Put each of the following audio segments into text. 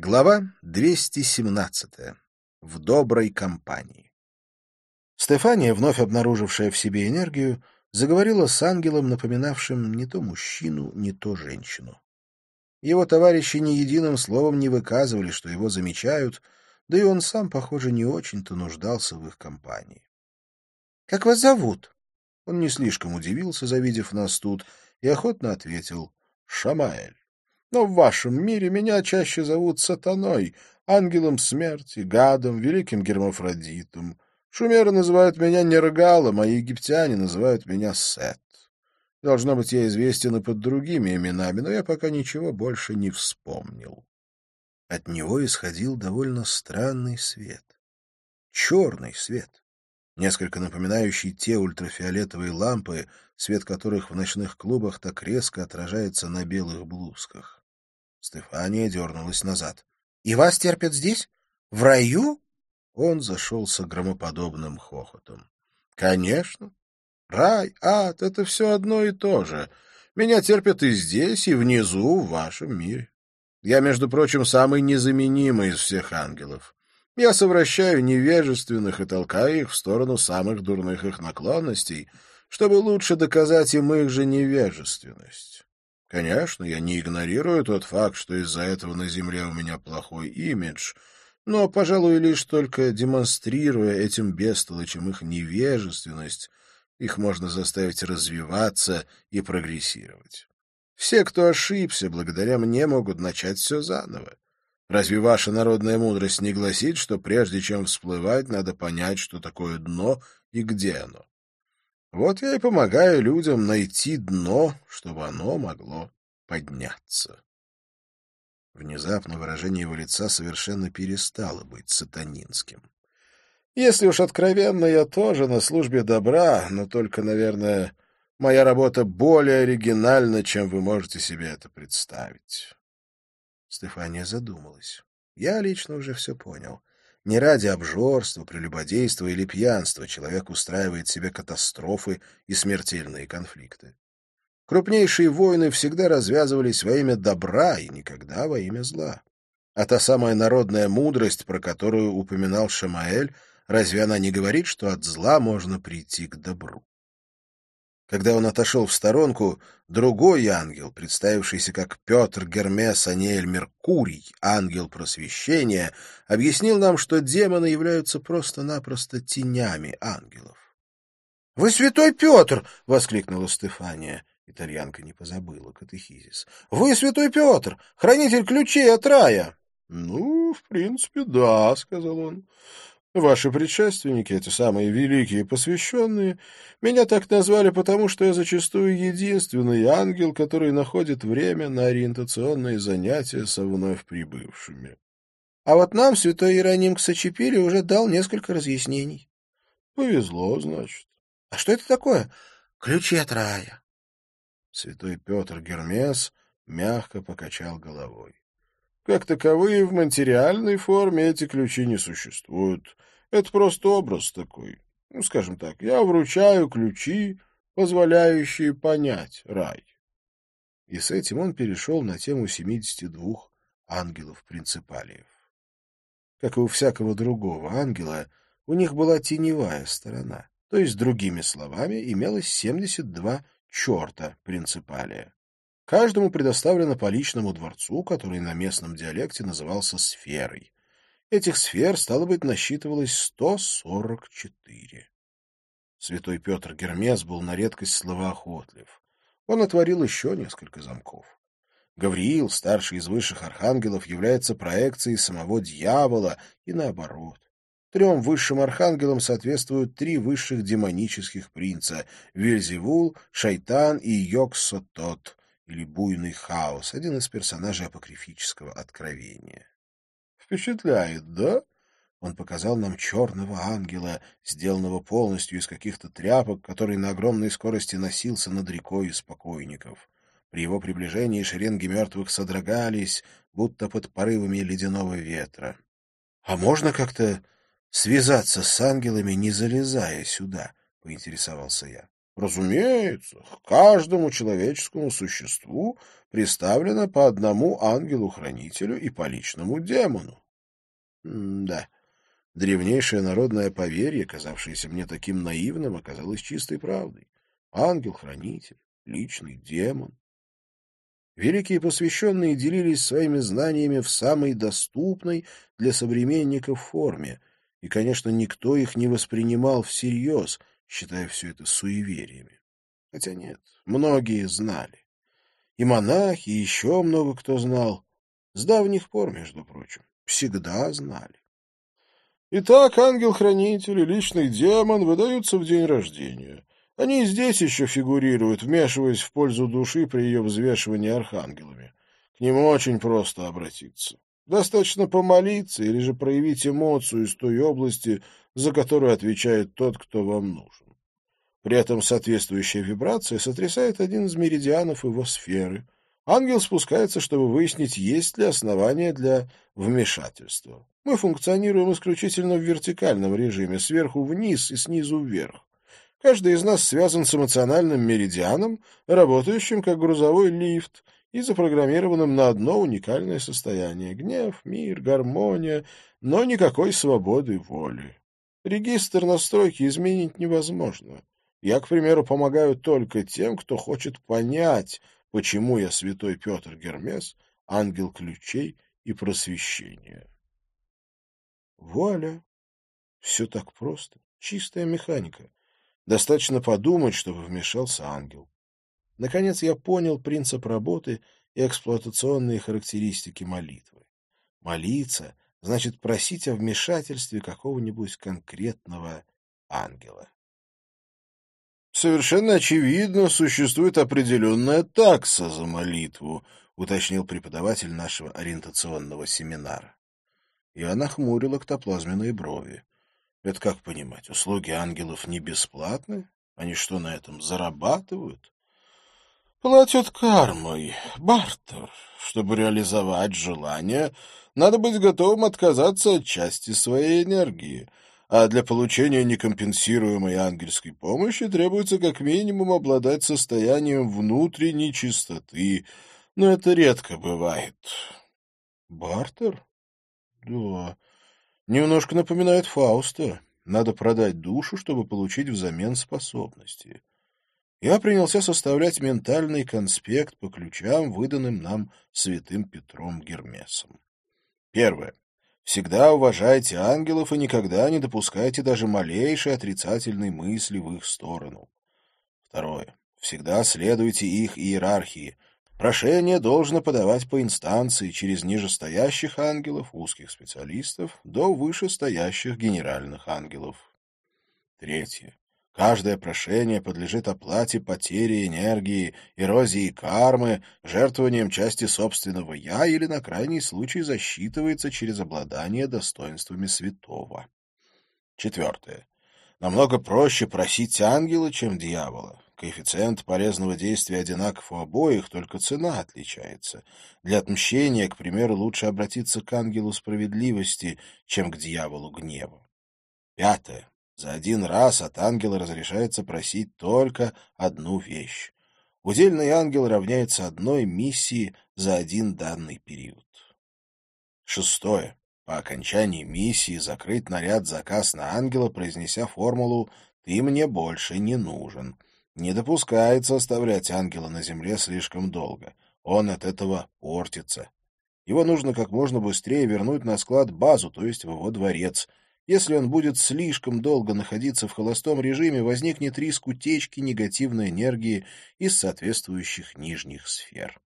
Глава 217. В доброй компании. Стефания, вновь обнаружившая в себе энергию, заговорила с ангелом, напоминавшим не то мужчину, не то женщину. Его товарищи ни единым словом не выказывали, что его замечают, да и он сам, похоже, не очень-то нуждался в их компании. — Как вас зовут? Он не слишком удивился, завидев нас тут, и охотно ответил — Шамаэль. Но в вашем мире меня чаще зовут Сатаной, ангелом смерти, гадом, великим гермафродитом. Шумеры называют меня Нергалом, а египтяне называют меня Сет. Должно быть, я известен и под другими именами, но я пока ничего больше не вспомнил. От него исходил довольно странный свет. Черный свет несколько напоминающий те ультрафиолетовые лампы, свет которых в ночных клубах так резко отражается на белых блузках. Стефания дернулась назад. — И вас терпят здесь? В раю? Он зашелся громоподобным хохотом. — Конечно. Рай, ад — это все одно и то же. Меня терпят и здесь, и внизу, в вашем мире. Я, между прочим, самый незаменимый из всех ангелов. Я совращаю невежественных и толкаю их в сторону самых дурных их наклонностей, чтобы лучше доказать им их же невежественность. Конечно, я не игнорирую тот факт, что из-за этого на Земле у меня плохой имидж, но, пожалуй, лишь только демонстрируя этим бестолочам их невежественность, их можно заставить развиваться и прогрессировать. Все, кто ошибся, благодаря мне могут начать все заново. Разве ваша народная мудрость не гласит, что прежде чем всплывать, надо понять, что такое дно и где оно? Вот я и помогаю людям найти дно, чтобы оно могло подняться. Внезапно выражение его лица совершенно перестало быть сатанинским. Если уж откровенно, я тоже на службе добра, но только, наверное, моя работа более оригинальна, чем вы можете себе это представить. Стефания задумалась. Я лично уже все понял. Не ради обжорства, прелюбодейства или пьянства человек устраивает себе катастрофы и смертельные конфликты. Крупнейшие войны всегда развязывались во имя добра и никогда во имя зла. А та самая народная мудрость, про которую упоминал Шамаэль, разве она не говорит, что от зла можно прийти к добру? Когда он отошел в сторонку, другой ангел, представившийся как Петр Гермес Аниэль Меркурий, ангел просвещения, объяснил нам, что демоны являются просто-напросто тенями ангелов. — Вы святой Петр! — воскликнула Стефания. Итальянка не позабыла катехизис. — Вы святой Петр, хранитель ключей от рая! — Ну, в принципе, да, — сказал он. Ваши предшественники, эти самые великие посвященные, меня так назвали потому, что я зачастую единственный ангел, который находит время на ориентационные занятия со вновь прибывшими. А вот нам святой Иероним Ксачепили уже дал несколько разъяснений. Повезло, значит. А что это такое? Ключи от рая. Святой Петр Гермес мягко покачал головой. Как таковые в материальной форме эти ключи не существуют. Это просто образ такой. Ну, скажем так, я вручаю ключи, позволяющие понять рай. И с этим он перешел на тему 72 ангелов-принципалиев. Как и у всякого другого ангела, у них была теневая сторона, то есть, другими словами, имелось 72 черта принципалия. Каждому предоставлено по личному дворцу, который на местном диалекте назывался сферой. Этих сфер, стало быть, насчитывалось 144. Святой Петр Гермес был на редкость словоохотлив. Он отворил еще несколько замков. Гавриил, старший из высших архангелов, является проекцией самого дьявола и наоборот. Трем высшим архангелам соответствуют три высших демонических принца — Вельзевул, Шайтан и Йоксотот, или буйный хаос, один из персонажей апокрифического откровения. «Впечатляет, да?» Он показал нам черного ангела, сделанного полностью из каких-то тряпок, который на огромной скорости носился над рекой из покойников. При его приближении шеренги мертвых содрогались, будто под порывами ледяного ветра. — А можно как-то связаться с ангелами, не залезая сюда? — поинтересовался я. Разумеется, к каждому человеческому существу приставлено по одному ангелу-хранителю и по личному демону. М да, древнейшее народное поверье, казавшееся мне таким наивным, оказалось чистой правдой. Ангел-хранитель, личный демон. Великие посвященные делились своими знаниями в самой доступной для современников форме, и, конечно, никто их не воспринимал всерьез — считая все это суевериями. Хотя нет, многие знали. И монахи, и еще много кто знал. С давних пор, между прочим, всегда знали. Итак, ангел-хранитель и личный демон выдаются в день рождения. Они здесь еще фигурируют, вмешиваясь в пользу души при ее взвешивании архангелами. К ним очень просто обратиться. Достаточно помолиться или же проявить эмоцию из той области, за которую отвечает тот, кто вам нужен. При этом соответствующая вибрация сотрясает один из меридианов его сферы. Ангел спускается, чтобы выяснить, есть ли основания для вмешательства. Мы функционируем исключительно в вертикальном режиме, сверху вниз и снизу вверх. Каждый из нас связан с эмоциональным меридианом, работающим как грузовой лифт — и запрограммированным на одно уникальное состояние — гнев, мир, гармония, но никакой свободы воли. Регистр настройки изменить невозможно. Я, к примеру, помогаю только тем, кто хочет понять, почему я святой Петр Гермес, ангел ключей и просвещения. Вуаля! Все так просто. Чистая механика. Достаточно подумать, чтобы вмешался ангел. Наконец я понял принцип работы и эксплуатационные характеристики молитвы. Молиться значит просить о вмешательстве какого-нибудь конкретного ангела. Совершенно очевидно, существует определенная такса за молитву, уточнил преподаватель нашего ориентационного семинара. Я нахмурил эктоплазменные брови. Это как понимать, услуги ангелов не бесплатны? Они что, на этом зарабатывают? Платят кармой, бартер. Чтобы реализовать желание, надо быть готовым отказаться от части своей энергии, а для получения некомпенсируемой ангельской помощи требуется как минимум обладать состоянием внутренней чистоты, но это редко бывает. Бартер? Да, немножко напоминает Фауста. Надо продать душу, чтобы получить взамен способности я принялся составлять ментальный конспект по ключам, выданным нам святым Петром Гермесом. Первое. Всегда уважайте ангелов и никогда не допускайте даже малейшей отрицательной мысли в их сторону. Второе. Всегда следуйте их иерархии. Прошение должно подавать по инстанции через нижестоящих ангелов, узких специалистов, до вышестоящих генеральных ангелов. Третье. Каждое прошение подлежит оплате потери энергии, эрозии кармы, жертвованием части собственного «я» или, на крайний случай, засчитывается через обладание достоинствами святого. Четвертое. Намного проще просить ангела, чем дьявола. Коэффициент полезного действия одинаков у обоих, только цена отличается. Для отмщения, к примеру, лучше обратиться к ангелу справедливости, чем к дьяволу гнева. Пятое. За один раз от ангела разрешается просить только одну вещь. Удельный ангел равняется одной миссии за один данный период. Шестое. По окончании миссии закрыть наряд заказ на ангела, произнеся формулу «ты мне больше не нужен». Не допускается оставлять ангела на земле слишком долго. Он от этого портится. Его нужно как можно быстрее вернуть на склад базу, то есть в его дворец — если он будет слишком долго находиться в холостом режиме, возникнет риск утечки негативной энергии из соответствующих нижних сфер.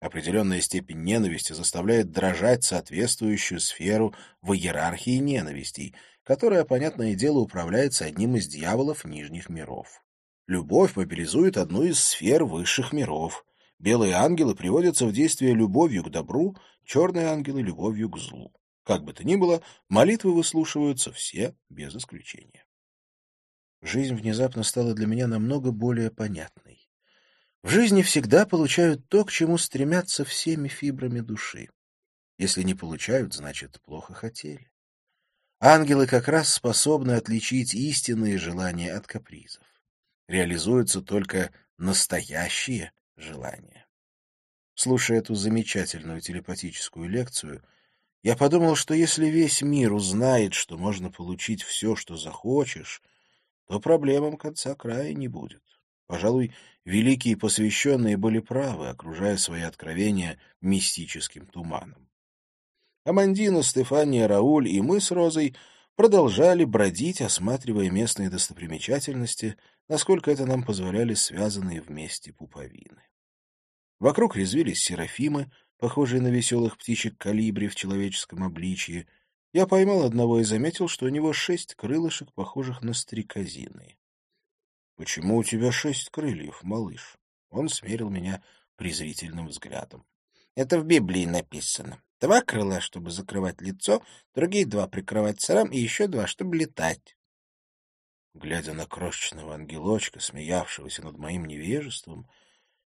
Определенная степень ненависти заставляет дрожать соответствующую сферу в иерархии ненавистей, которая, понятное дело, управляется одним из дьяволов нижних миров. Любовь мобилизует одну из сфер высших миров. Белые ангелы приводятся в действие любовью к добру, черные ангелы — любовью к злу. Как бы то ни было, молитвы выслушиваются все без исключения. Жизнь внезапно стала для меня намного более понятной. В жизни всегда получают то, к чему стремятся всеми фибрами души. Если не получают, значит, плохо хотели. Ангелы как раз способны отличить истинные желания от капризов. реализуются только настоящие желания. Слушая эту замечательную телепатическую лекцию, я подумал, что если весь мир узнает, что можно получить все, что захочешь, то проблемам конца края не будет. Пожалуй, великие посвященные были правы, окружая свои откровения мистическим туманом. Амандина, Стефания, Рауль и мы с Розой продолжали бродить, осматривая местные достопримечательности, насколько это нам позволяли связанные вместе пуповины. Вокруг резвились серафимы, похожие на веселых птичек калибри в человеческом обличье. Я поймал одного и заметил, что у него шесть крылышек, похожих на стрекозины. — Почему у тебя шесть крыльев, малыш? Он смерил меня презрительным взглядом. — Это в Библии написано. Два крыла, чтобы закрывать лицо, другие два прикрывать сарам и еще два, чтобы летать. Глядя на крошечного ангелочка, смеявшегося над моим невежеством,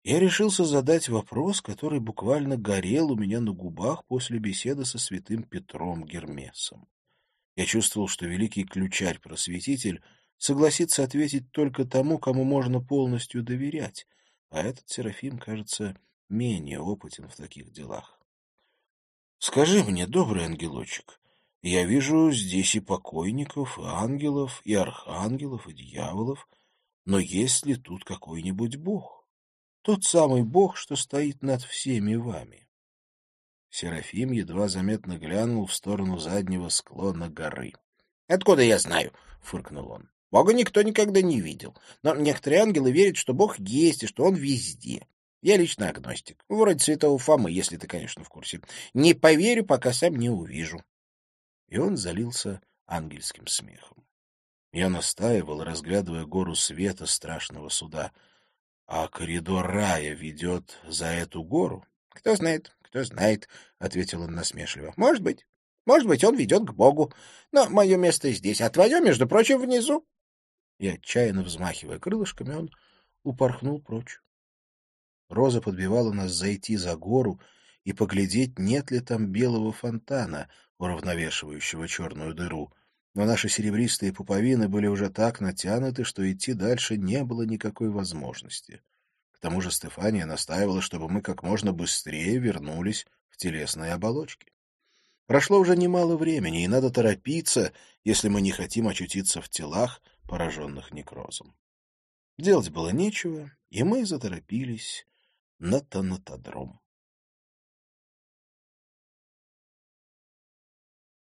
я решился задать вопрос, который буквально горел у меня на губах после беседы со святым Петром Гермесом. Я чувствовал, что великий ключарь-просветитель согласится ответить только тому, кому можно полностью доверять, а этот Серафим, кажется, менее опытен в таких делах. Скажи мне, добрый ангелочек, я вижу здесь и покойников, и ангелов, и архангелов, и дьяволов, но есть ли тут какой-нибудь бог? Тот самый бог, что стоит над всеми вами. Серафим едва заметно глянул в сторону заднего склона горы. — Откуда я знаю? — фыркнул он. — Бога никто никогда не видел, но некоторые ангелы верят, что Бог есть и что Он везде. Я лично агностик. Вроде святого Фомы, если ты, конечно, в курсе. Не поверю, пока сам не увижу. И он залился ангельским смехом. Я настаивал, разглядывая гору света страшного суда. А коридор рая ведет за эту гору? — Кто знает, кто знает, — ответил он насмешливо. — Может быть. Может быть, он ведет к Богу. Но мое место здесь, а твое, между прочим, внизу. И, отчаянно взмахивая крылышками, он упорхнул прочь. Роза подбивала нас зайти за гору и поглядеть, нет ли там белого фонтана, уравновешивающего черную дыру. Но наши серебристые пуповины были уже так натянуты, что идти дальше не было никакой возможности. К тому же Стефания настаивала, чтобы мы как можно быстрее вернулись в телесные оболочки. Прошло уже немало времени, и надо торопиться, если мы не хотим очутиться в телах, пораженных некрозом. Делать было нечего, и мы заторопились на тонатодром.